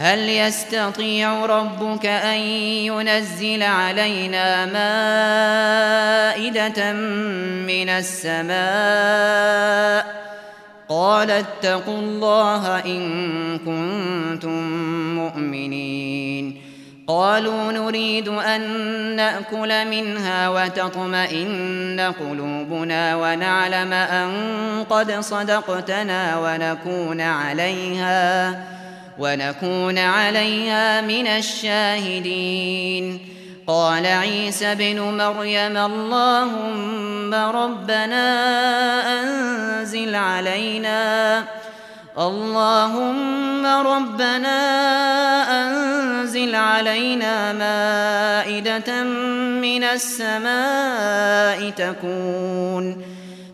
هل يستطيع ربك أن ينزل علينا مائدة من السماء؟ قال اتقوا الله إن كنتم مؤمنين. قالوا نريد أن نأكل منها وتطمئن قلوبنا ونعلم أن قد صدقتنا ونكون عليها. ونكون عليها ونكون عليها من الشاهدين. قال عيسى بن مريم اللهم ربنا أنزل علينا. اللهم ربنا أنزل علينا مائدة من السماء تكون.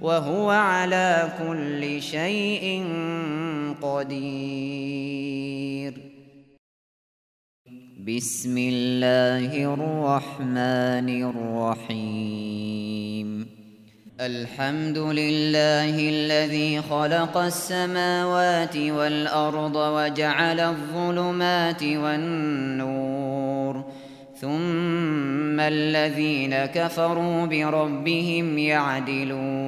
وهو على كل شيء قدير. بسم الله الرحمن الرحيم. الحمد لله الذي خلق السماوات والأرض وجعل الظلمات والنور. ثم الذين كفروا بربهم يعدلون.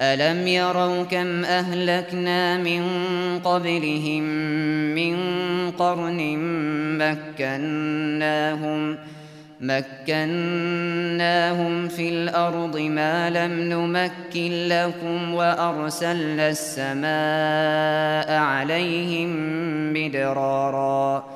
ألم يروا كم أهلكنا من قبلهم من قرن مكناهم مكناهم في الأرض ما لم نمكن لكم وأرسلنا السماء عليهم مدرارا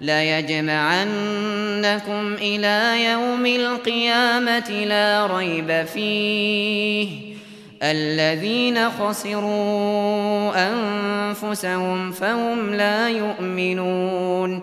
لَيَجْمَعَنَّكُمْ إِلَى يَوْمِ الْقِيَامَةِ لَا رَيْبَ فِيهِ الَّذِينَ خَسِرُوا أَنفُسَهُمْ فَهُمْ لَا يُؤْمِنُونَ